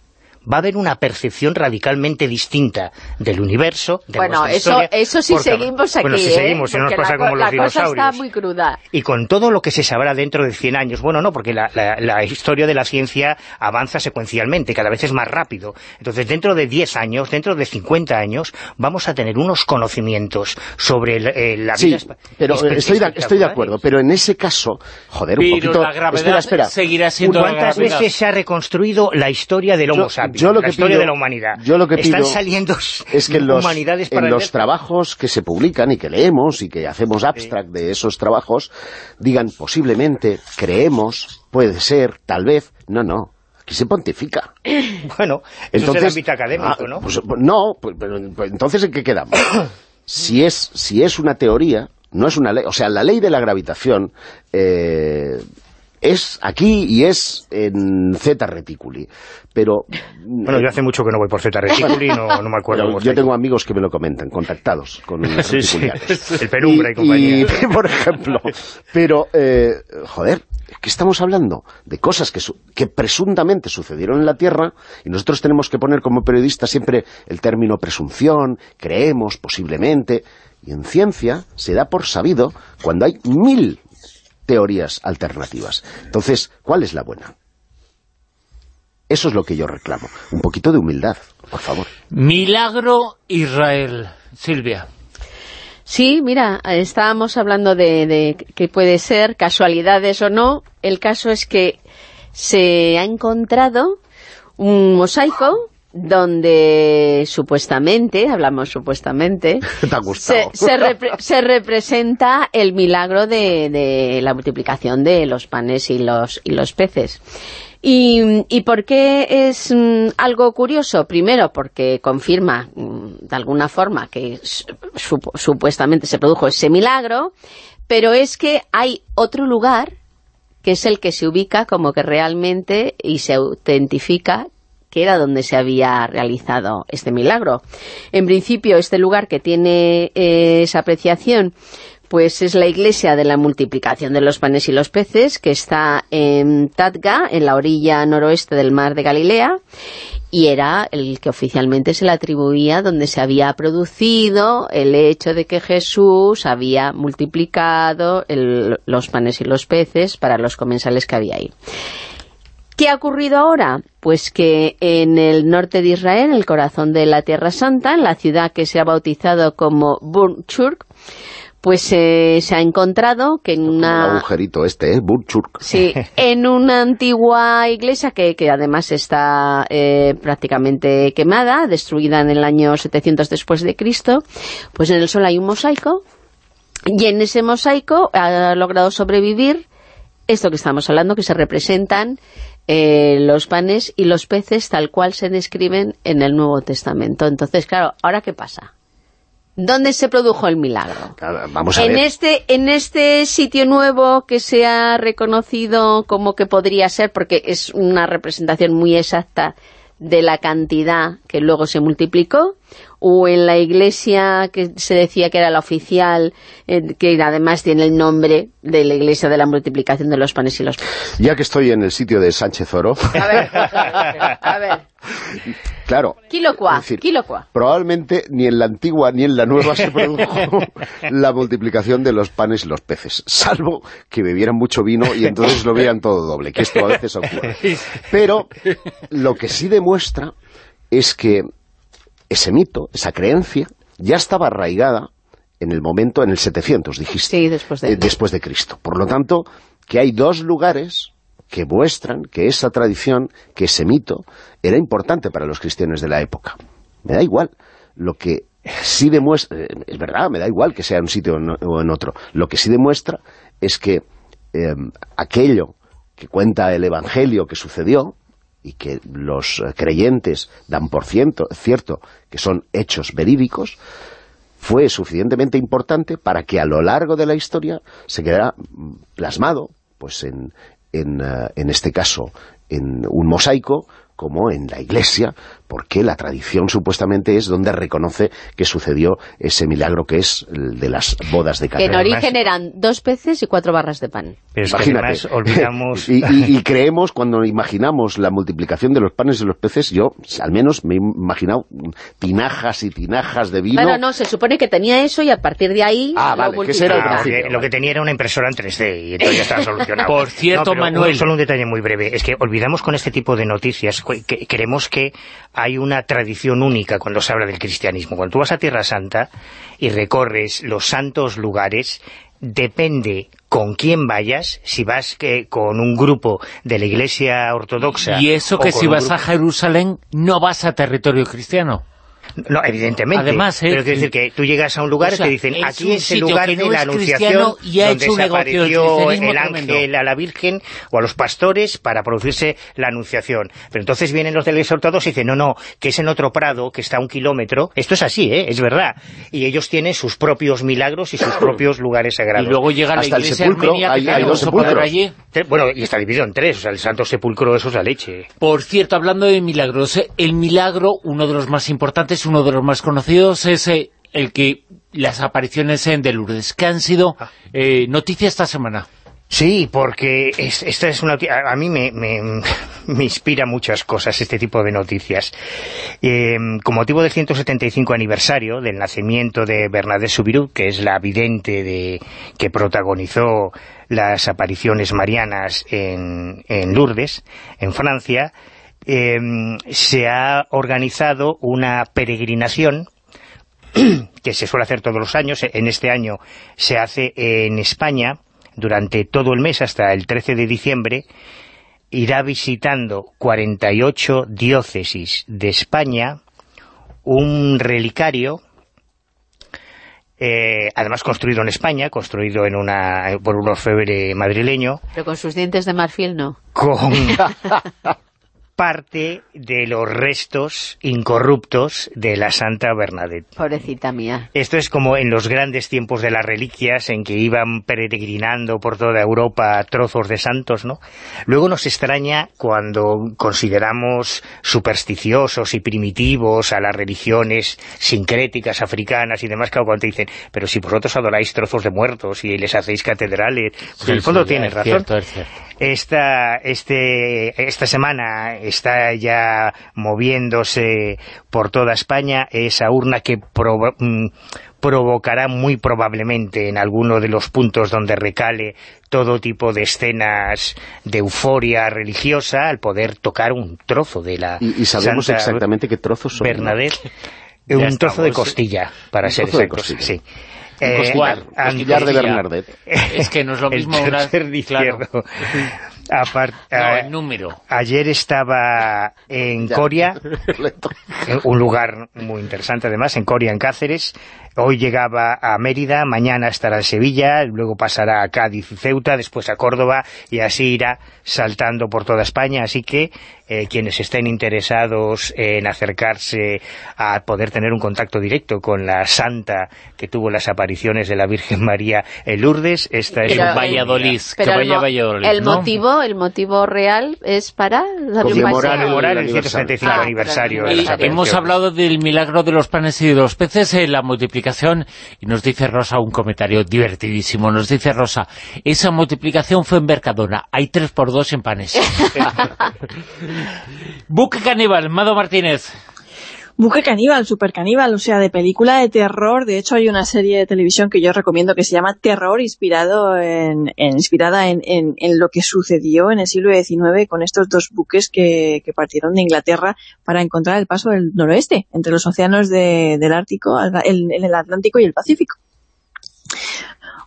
va a haber una percepción radicalmente distinta del universo, de Bueno, nuestra eso, historia, eso sí porque- seguimos aquí, Bueno, si ¿eh? seguimos, si no nos pasa la, como co- los la cosa dinosaurios. está muy cruda. Y con todo lo que se sabrá dentro de 100 años, bueno, no, porque la, la- la historia de la ciencia avanza secuencialmente, cada vez es más rápido. Entonces, dentro de 10 años, dentro de 50 años, vamos a tener unos conocimientos sobre el- eh, la Sí, vida espa- pero espe- estoy de, estoy de acuerdo. Pero en ese caso, joder, un Pero poquito... la gravedad espera, espera. seguirá siendo la ¿Cuántas gravedad. veces se ha reconstruido la historia del Homo sapiens, yo lo la que historia pido- de la humanidad? yo lo que Están pido saliendo es que en los, humanidades en para los ver- trabajos que se publican y que leemos y que hacemos abstract de esos trabajos, digan posiblemente, creemos, puede ser, tal vez, no, no, aquí se pontifica. Bueno, eso es el ámbito académico, ah, ¿no? pues, no, pues, pero, pues, entonces ¿en qué quedamos? si es si es una teoría, no es una ley, o sea, la ley de la gravitación eh, es aquí y es en Z reticuli, pero Bueno, yo hace mucho que no voy por Z Reticuli, no, no me acuerdo. pero yo tengo amigos que me lo comentan, contactados con Sí, sí, el Penumbra y, compañía. y, por ejemplo, pero, eh, joder, que estamos hablando de cosas que, su- que presuntamente sucedieron en la Tierra y nosotros tenemos que poner como periodistas siempre el término presunción, creemos, posiblemente, y en ciencia se da por sabido cuando hay mil teorías alternativas. Entonces, ¿cuál es la buena? Eso es lo que yo reclamo. Un poquito de humildad, por favor. Milagro Israel. Silvia. Sí, mira, estábamos hablando de, de que puede ser casualidades o no. El caso es que se ha encontrado un mosaico donde supuestamente, hablamos supuestamente, Te ha se, gustado. se repre- se representa el milagro de, de la multiplicación de los panes y los, y los peces. ¿Y, y por qué es mm, algo curioso? Primero, porque confirma mm, de alguna forma que su- supu- supuestamente se produjo ese milagro, pero es que hay otro lugar que es el que se ubica como que realmente y se autentifica que era donde se había realizado este milagro. En principio, este lugar que tiene eh, esa apreciación pues es la iglesia de la multiplicación de los panes y los peces, que está en Tatga, en la orilla noroeste del mar de Galilea, y era el que oficialmente se le atribuía donde se había producido el hecho de que Jesús había multiplicado los panes y los peces para los comensales que había ahí. ¿Qué ha ocurrido ahora? Pues que en el norte de Israel, en el corazón de la Tierra Santa, en la ciudad que se ha bautizado como Burchurk, pues eh, se ha encontrado que en Como una... El agujerito este, ¿eh? Burchurk. Sí, en una antigua iglesia que, que además está eh, prácticamente quemada, destruida en el año 700 después de Cristo, pues en el sol hay un mosaico y en ese mosaico ha logrado sobrevivir esto que estamos hablando, que se representan eh, los panes y los peces tal cual se describen en el Nuevo Testamento. Entonces, claro, ¿ahora qué pasa? ¿Dónde se produjo el milagro? Claro, Vamos a En ver. este, en este sitio nuevo que se ha reconocido como que podría ser, porque es una representación muy exacta de la cantidad que luego se multiplicó, o en la iglesia que se decía que era la oficial, eh, que además tiene el nombre de la iglesia de la multiplicación de los panes y los peces. Ya que estoy en el sitio de Sánchez Oro, A ver, a ver, claro, kilocua, Es decir, kilocua. probablemente ni en la antigua ni en la nueva se produjo la multiplicación de los panes y los peces, salvo que bebieran mucho vino y entonces lo vean todo doble, que esto a veces ocurre. Pero lo que sí demuestra es que ese mito, esa creencia, ya estaba arraigada en el momento, en el 700, dijiste. Sí, después de- eh, después de Cristo. Por lo tanto, que hay dos lugares que muestran que esa tradición, que ese mito, era importante para los cristianos de la época. Me da igual. Lo que sí demuestra, eh, es verdad, me da igual que sea en un sitio o en- o en otro. Lo que sí demuestra es que eh, aquello que cuenta el Evangelio que sucedió, y que los eh, creyentes dan por ciento, cierto que son hechos verídicos, fue suficientemente importante para que a lo largo de la historia se quedara mm, plasmado, pues en, en, eh, en este caso, en un mosaico, como en la iglesia, porque la tradición supuestamente es donde reconoce que sucedió ese milagro que es el de las bodas de Que en origen eran dos peces y cuatro barras de pan. Pero es que Imagínate. además olvidamos... y, y- y creemos, cuando imaginamos la multiplicación de los panes y los peces, yo al menos me he imaginado tinajas y tinajas de vino. Claro, no, se supone que tenía eso y a partir de ahí Ah, lo vale. Ah, lo que tenía era una impresora en 3D y entonces ya estaba solucionado. Por cierto, Manuel. Solo un detalle muy breve. Es que olvidamos con este tipo de noticias que, que creemos que hay una tradición única cuando se habla del cristianismo. Cuando tú vas a Tierra Santa y recorres los santos lugares, depende con quién vayas, si vas que con un grupo de la Iglesia Ortodoxa... Y eso que si vas grupo- a Jerusalén no vas a territorio cristiano. No, evidentemente. Además, ¿eh? Pero quiero decir que tú llegas a un lugar O sea, y te dicen, es aquí es el lugar que de no la anunciación y ha donde hecho un se negocio del apareció cristianismo el tremendo. ángel a la Virgen o a los pastores para producirse la anunciación. Pero entonces vienen los del exhortados y dicen, no, no, que es en otro prado, que está a un kilómetro. Esto es así, ¿eh? es verdad. Y ellos tienen sus propios milagros y sus propios lugares Y sagrados. luego llega la Hasta el iglesia sepulcro, armenia, que hay- hay dos sepulcros. allí. Bueno, y está dividido en tres, o sea, el Santo Sepulcro, eso es la leche. Por cierto, hablando de milagros, eh, el milagro, uno de los más importantes, uno de los más conocidos, es eh, el que las apariciones en de Lourdes, que han sido eh, noticia esta semana. Sí, porque es- esta es una... A mí me, me, me inspira muchas cosas este tipo de noticias. Eh, con motivo del 175 aniversario del nacimiento de Bernadette Soubirous, que es la vidente de, que protagonizó las apariciones marianas en, en Lourdes, en Francia, eh, se ha organizado una peregrinación que se suele hacer todos los años, en este año se hace en España, durante todo el mes hasta el 13 de diciembre, irá visitando 48 diócesis de España, un relicario, eh, además construido en España, construido en una, por un orfebre madrileño, Pero con sus dientes de marfil no. con parte de los restos incorruptos de la Santa Bernadette. Pobrecita mía. Esto es como en los grandes tiempos de las reliquias, en que iban peregrinando por toda Europa trozos de santos, ¿no? Luego nos extraña cuando consideramos supersticiosos y primitivos a las religiones sincréticas africanas y demás, claro, cuando te dicen, pero si vosotros adoráis trozos de muertos y les hacéis catedrales, pues en el fondo Sí, tienes es razón. cierto, es cierto. Esta, este, esta semana está ya moviéndose por toda España esa urna que provo- mm, provocará muy probablemente en alguno de los puntos donde recale todo tipo de escenas de euforia religiosa al poder tocar un trozo de la Y, y sabemos Santa exactamente qué trozos son. Bernadette, un trozo de costilla, para Un ser trozo de exactos, costilla. sí. Eh, de Bernardet. Es que no es lo el mismo una... claro. No, el número. ayer estaba en Ya. Coria, un lugar muy interesante además, en Coria, en Cáceres. Hoy llegaba a Mérida, mañana estará en Sevilla, luego pasará a Cádiz y Ceuta, después a Córdoba, y así irá saltando por toda España. Así que eh, quienes estén interesados en acercarse a poder tener un contacto directo con la santa que tuvo las apariciones de la Virgen María en Lourdes, esta es Valladolid, Pero el vaya Valladolid, el ¿no? motivo, el motivo real es para Conmemorar conmemorar el aniversario. 175 Ah, aniversario claro, de las Claro. hemos hablado del milagro de los panes y de los peces, eh, la multiplicación, y nos dice Rosa un comentario divertidísimo. Nos dice Rosa, esa multiplicación fue en Mercadona, hay tres por dos en panes. Buque caníbal, Mado Martínez. Buque caníbal, super caníbal, o sea, de película de terror. De hecho, hay una serie de televisión que yo recomiendo que se llama Terror, inspirado en, en- inspirada en, en- en lo que sucedió en el siglo XIX con estos dos buques que, que partieron de Inglaterra para encontrar el paso del noroeste, entre los océanos de- del Ártico, el- el Atlántico y el Pacífico.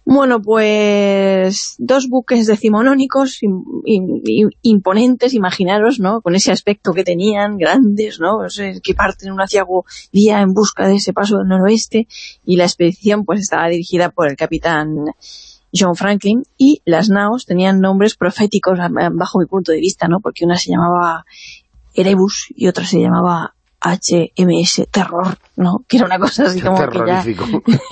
Bueno, pues dos buques decimonónicos im- im- im- imponentes, imaginaros, ¿no? Con ese aspecto que tenían, grandes, ¿no? Que parten un aciago día en busca de ese paso del noroeste y la expedición pues estaba dirigida por el capitán John Franklin y las naos tenían nombres proféticos bajo mi punto de vista, ¿no? Porque una se llamaba Erebus y otra se llamaba HMS Terror, ¿no? Que era una cosa así como que ya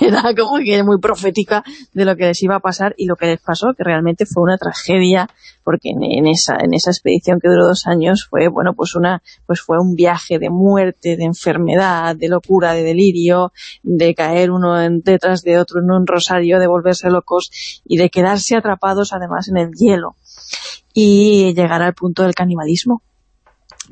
era como que muy profética de lo que les iba a pasar y lo que les pasó, que realmente fue una tragedia, porque en, en esa en esa expedición que duró dos años fue, bueno, pues una pues fue un viaje de muerte, de enfermedad, de locura, de delirio, de caer uno en- detrás de otro en un rosario, de volverse locos y de quedarse atrapados además en el hielo y llegar al punto del canibalismo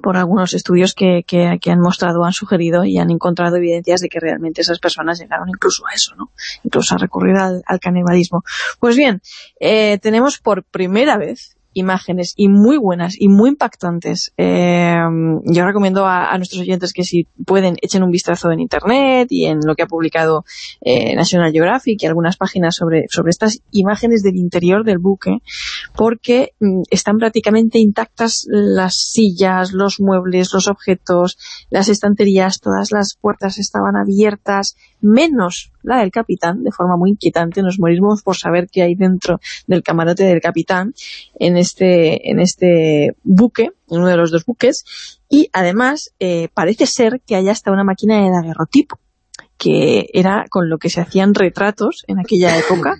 por algunos estudios que, que, que han mostrado, han sugerido y han encontrado evidencias de que realmente esas personas llegaron incluso a eso, ¿no? Incluso a recurrir al, al canibalismo. Pues bien, eh, tenemos por primera vez imágenes y muy buenas y muy impactantes. Eh, yo recomiendo a, nuestros oyentes que si pueden echen un vistazo en internet y en lo que ha publicado eh, National Geographic y algunas páginas sobre, sobre estas imágenes del interior del buque porque mm, están prácticamente intactas las sillas, los muebles, los objetos, las estanterías, todas las puertas estaban abiertas, menos la del capitán, de forma muy inquietante. Nos morimos por saber qué hay dentro del camarote del capitán en este, en este buque, en uno de los dos buques, y además eh, parece ser que hay hasta una máquina de daguerrotipo, que era con lo que se hacían retratos en aquella época,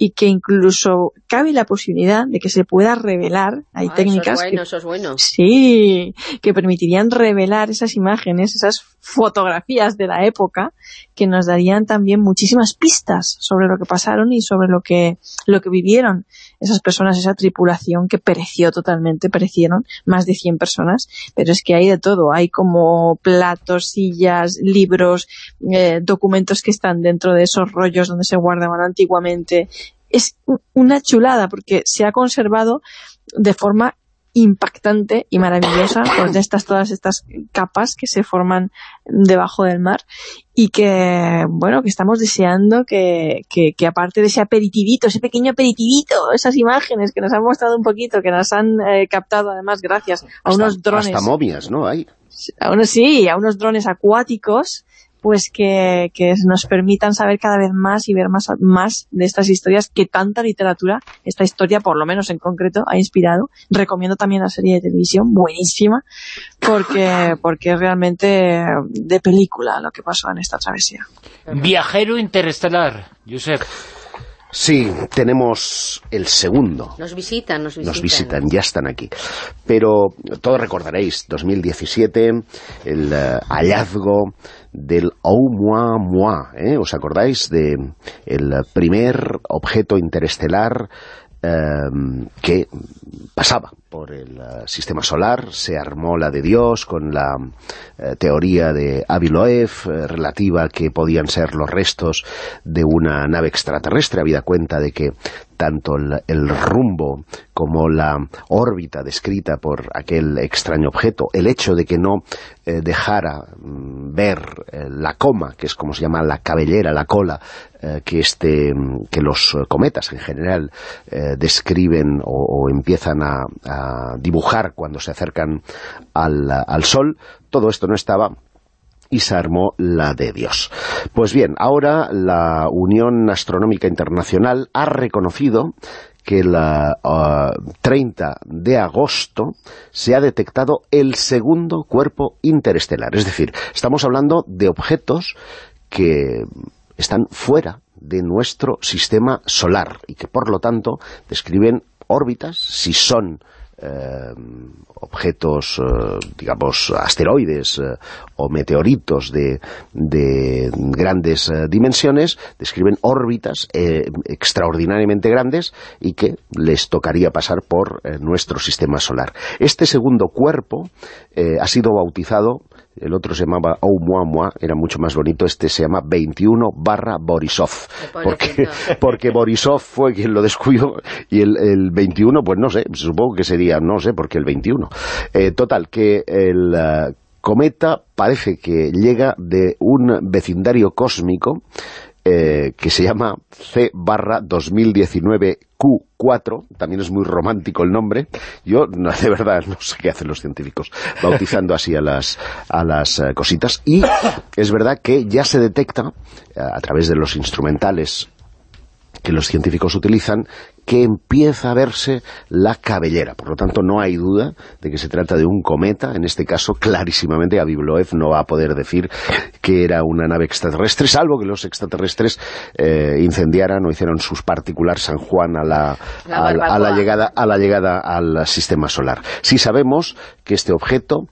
y que incluso cabe la posibilidad de que se pueda revelar, hay Ah, técnicas Eso es que bueno, eso es bueno. Sí, que permitirían revelar esas imágenes, esas fotografías de la época, que nos darían también muchísimas pistas sobre lo que pasaron y sobre lo que, lo que vivieron esas personas, esa tripulación que pereció totalmente, perecieron más de 100 personas, pero es que hay de todo, hay como platos, sillas, libros, eh, documentos que están dentro de esos rollos donde se guardaban antiguamente. Es una chulada porque se ha conservado de forma impactante y maravillosa con estas todas estas capas que se forman debajo del mar y que bueno que estamos deseando que, que, que aparte de ese aperitivito, ese pequeño aperitivito, esas imágenes que nos han mostrado un poquito, que nos han eh, captado además gracias a Hasta- unos drones Hasta momias, ¿no? Hay. a unos sí, a unos drones acuáticos, pues que, que nos permitan saber cada vez más y ver más, más de estas historias que tanta literatura, esta historia por lo menos en concreto, ha inspirado. Recomiendo también la serie de televisión, buenísima, porque, porque es realmente de película lo que pasó en esta travesía. Viajero interestelar, Josep. Sí, tenemos el segundo. Nos visitan, nos visitan. Nos visitan, ya están aquí. Pero todos recordaréis, 2017, el eh, hallazgo del Oumuamua, ¿eh? ¿Os acordáis de el primer objeto interestelar eh, que pasaba por el eh, sistema solar, se armó la de Dios con la eh, teoría de Aviloev eh, relativa a que podían ser los restos de una nave extraterrestre, habida cuenta de que tanto el, rumbo como la órbita descrita por aquel extraño objeto, el hecho de que no dejara mm, ver la coma, que es como se llama la cabellera, la cola, que, este, que los cometas en general describen o, empiezan a, dibujar cuando se acercan al, al Sol, todo esto no estaba y se armó la de Dios. Pues bien, ahora la Unión Astronómica Internacional ha reconocido que el 30 ah, de agosto se ha detectado el segundo cuerpo interestelar. Es decir, estamos hablando de objetos que están fuera de nuestro sistema solar y que por lo tanto describen órbitas, si son eh, objetos, eh, digamos, asteroides eh, o meteoritos de, grandes dimensiones, describen órbitas extraordinariamente grandes y que les tocaría pasar por nuestro sistema solar. Este segundo cuerpo ha sido bautizado el otro se llamaba Oumuamua, era mucho más bonito, este se llama 21 barra Borisov, porque, porque Borisov fue quien lo descubrió, y el, el, 21, pues no sé, supongo que sería, no sé, porque el 21. Eh, total, que el... Eh, cometa parece que llega de un vecindario cósmico eh, que se llama C barra 2019 Q4, también es muy romántico el nombre, yo de verdad no sé qué hacen los científicos bautizando así a las, a las eh, cositas, y es verdad que ya se detecta eh, a través de los instrumentales que los científicos utilizan que empieza a verse la cabellera. Por lo tanto, no hay duda de que se trata de un cometa. En este caso, clarísimamente, Avivloev no va a poder decir que era una nave extraterrestre, salvo que los extraterrestres eh, incendiaran o hicieran sus particulares San Juan a la, a la, llegada, a la llegada al sistema solar. Sí sabemos que este objeto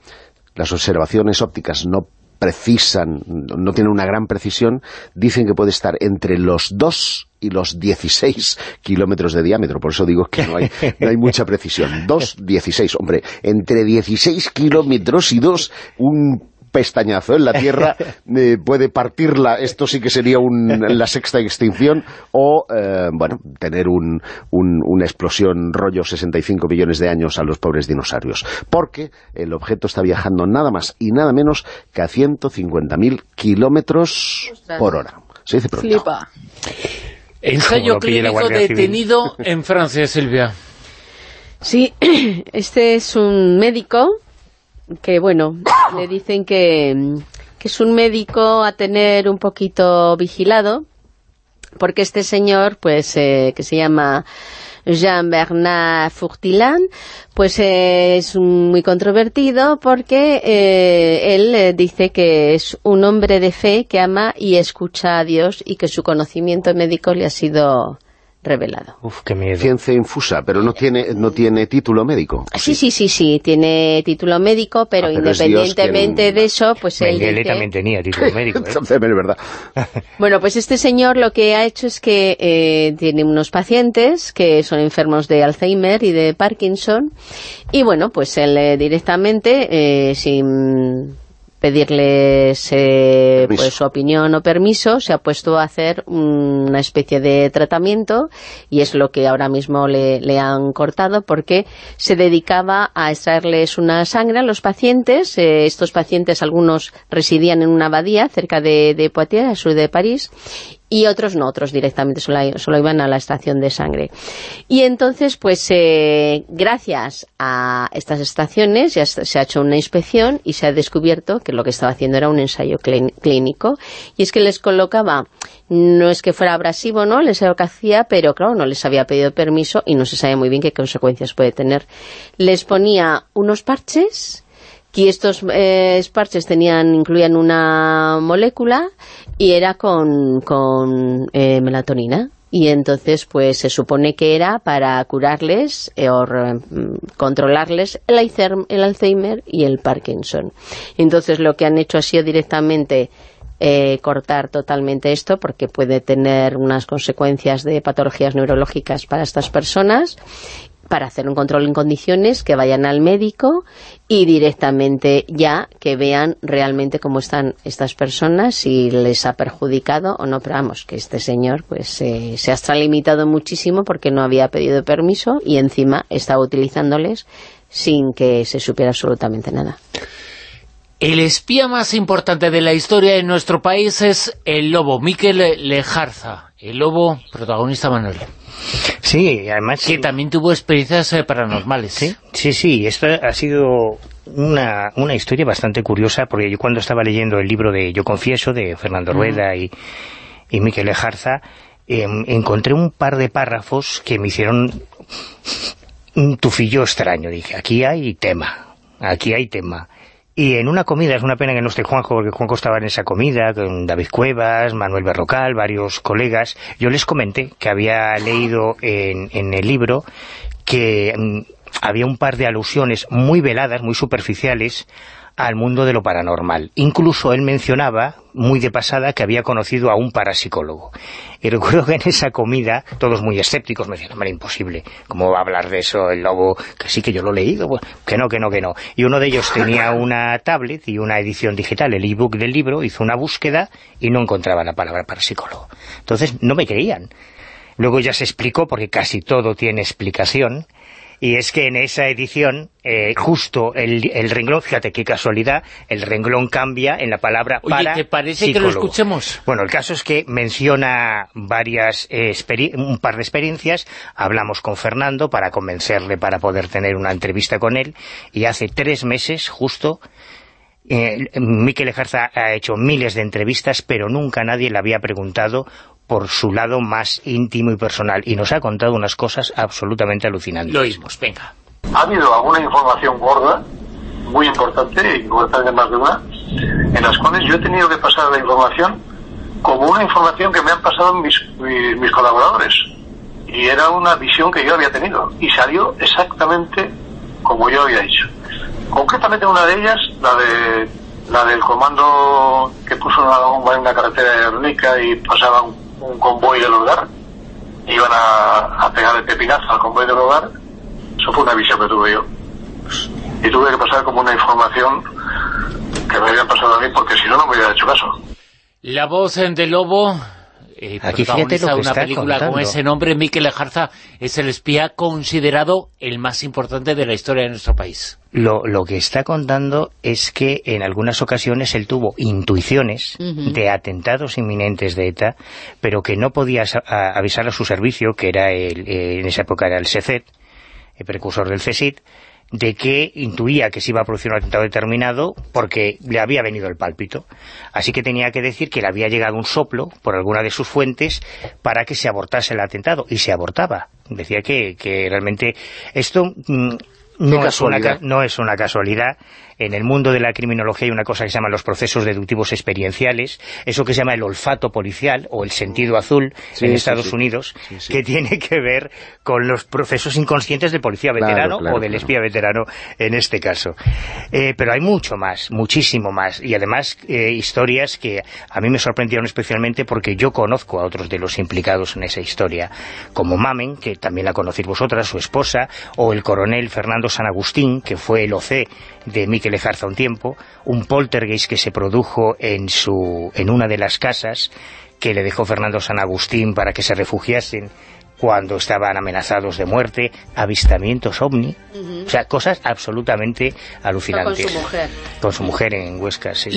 las observaciones ópticas no precisan, no tienen una gran precisión, dicen que puede estar entre los 2 y los 16 kilómetros de diámetro, por eso digo que no hay, no hay mucha precisión. 2, 16, hombre, entre 16 kilómetros y 2, un pestañazo en la Tierra eh, puede partirla, esto sí que sería la sexta extinción, o, eh, bueno, tener una explosión rollo 65 millones de años a los pobres dinosaurios. Porque el objeto está viajando nada más y nada menos que a 150.000 kilómetros por hora. Se dice pronto. Flipa. Ensayo clínico detenido en Francia, Silvia. Sí, este es un médico que bueno, le dicen que, es un médico a tener un poquito vigilado, porque este señor, pues, eh, que se llama Jean-Bernard Fourtilan, pues eh, es muy controvertido porque eh, él dice que es un hombre de fe que ama y escucha a Dios y que su conocimiento médico le ha sido revelado. Uf, qué miedo. Ciencia infusa, pero no tiene, no tiene título médico. Sí, sí, sí, sí, tiene título médico, pero, ah, independientemente de eso, pues él dice... también tenía título médico. ¿eh? Entonces, es verdad. bueno, pues este señor lo que ha hecho es que eh, tiene unos pacientes que son enfermos de Alzheimer y de Parkinson, y bueno, pues él eh, directamente, sin pedirles eh, pues, su opinión o permiso, se ha puesto a hacer una especie de tratamiento y es lo que ahora mismo le, han cortado porque se dedicaba a extraerles una sangre a los pacientes. Eh, estos pacientes, algunos residían en una abadía cerca de, de Poitiers, al sur de París, y otros no, otros directamente solo, iban a la estación de sangre. Y entonces, pues, eh, gracias a estas estaciones ya se ha hecho una inspección y se ha descubierto que lo que estaba haciendo era un ensayo clínico. Y es que les colocaba, no es que fuera abrasivo, ¿no?, les lo que hacía, pero claro, no les había pedido permiso y no se sabe muy bien qué consecuencias puede tener. Les ponía unos parches y estos eh, parches tenían, incluían una molécula y era con, con eh, melatonina. Y entonces, pues se supone que era para curarles eh, o controlarles el, el Alzheimer y el Parkinson. Entonces lo que han hecho ha sido directamente eh, cortar totalmente esto porque puede tener unas consecuencias de patologías neurológicas para estas personas para hacer un control en condiciones, que vayan al médico y directamente ya que vean realmente cómo están estas personas, si les ha perjudicado o no. Pero vamos, que este señor pues eh, se ha extralimitado muchísimo porque no había pedido permiso y encima estaba utilizándoles sin que se supiera absolutamente nada. El espía más importante de la historia de nuestro país es el lobo, Miquel Lejarza. El lobo, protagonista Manuel. Sí, además... Que también tuvo experiencias eh, paranormales. Sí, sí, sí. Esto ha sido una, una, historia bastante curiosa, porque yo cuando estaba leyendo el libro de Yo Confieso, de Fernando Rueda y, y Miquel Lejarza, em, encontré un par de párrafos que me hicieron un tufillo extraño. Dije, aquí hay tema, aquí hay tema. Y en una comida, es una pena que no esté Juanjo, porque Juanjo estaba en esa comida, con David Cuevas, Manuel Berrocal, varios colegas. Yo les comenté que había leído en, en el libro que mm, había un par de alusiones muy veladas, muy superficiales, al mundo de lo paranormal. Incluso él mencionaba, muy de pasada, que había conocido a un parapsicólogo. Y recuerdo que en esa comida, todos muy escépticos, me decían, hombre, imposible, ¿cómo va a hablar de eso el lobo? Que sí, que yo lo he leído, que no, que no, que no. Y uno de ellos tenía una tablet y una edición digital, el ebook del libro, hizo una búsqueda y no encontraba la palabra parapsicólogo. Entonces, no me creían. Luego ya se explicó, porque casi todo tiene explicación, y es que en esa edición, eh, justo el, el, renglón, fíjate qué casualidad, el renglón cambia en la palabra Oye, para ¿te parece que lo escuchemos? Bueno, el caso es que menciona varias eh, un par de experiencias, hablamos con Fernando para convencerle para poder tener una entrevista con él, y hace tres meses, justo, eh, Miquel Ejarza ha hecho miles de entrevistas, pero nunca nadie le había preguntado por su lado más íntimo y personal, y nos ha contado unas cosas absolutamente alucinantes. Lo oímos, venga. Ha habido alguna información gorda, muy importante, importante más de una, en las cuales yo he tenido que pasar la información como una información que me han pasado mis, mis, mis colaboradores. Y era una visión que yo había tenido, y salió exactamente como yo había dicho. Concretamente una de ellas, la de la del comando que puso una bomba en la carretera de Ernica y pasaba un, un convoy del lugar, iban a, a, pegar el pepinazo al convoy del lugar, eso fue una visión que tuve yo. Y tuve que pasar como una información que me habían pasado a mí porque si no, no me hubiera hecho caso. La voz de Lobo eh, Aquí fíjate lo que una película contando. con ese nombre, Miquel Ejarza, es el espía considerado el más importante de la historia de nuestro país. Lo, lo que está contando es que en algunas ocasiones él tuvo intuiciones de atentados inminentes de ETA, pero que no podía a- avisar a su servicio, que era el, eh, en esa época era el SECET, el precursor del CESIT, de que intuía que se iba a producir un atentado determinado porque le había venido el pálpito. Así que tenía que decir que le había llegado un soplo por alguna de sus fuentes para que se abortase el atentado. Y se abortaba. Decía que, que realmente esto mm, no, es una, no es una casualidad. En el mundo de la criminología hay una cosa que se llama los procesos deductivos experienciales, eso que se llama el olfato policial o el sentido azul Sí, en Estados sí. Unidos, Sí, que tiene que ver con los procesos inconscientes del policía Claro, veterano claro, o del claro. espía veterano en este caso. Eh, pero hay mucho más, muchísimo más, y además eh, historias que a mí me sorprendieron especialmente porque yo conozco a otros de los implicados en esa historia, como Mamen, que también la conocéis vosotras, su esposa, o el coronel Fernando San Agustín, que fue el OC de Miquel Ejarza un tiempo, un poltergeist que se produjo en, su, en una de las casas que le dejó Fernando San Agustín para que se refugiasen cuando estaban amenazados de muerte, avistamientos ovni, o sea, cosas absolutamente Con alucinantes. su mujer. Con su mujer en Huesca, sí. La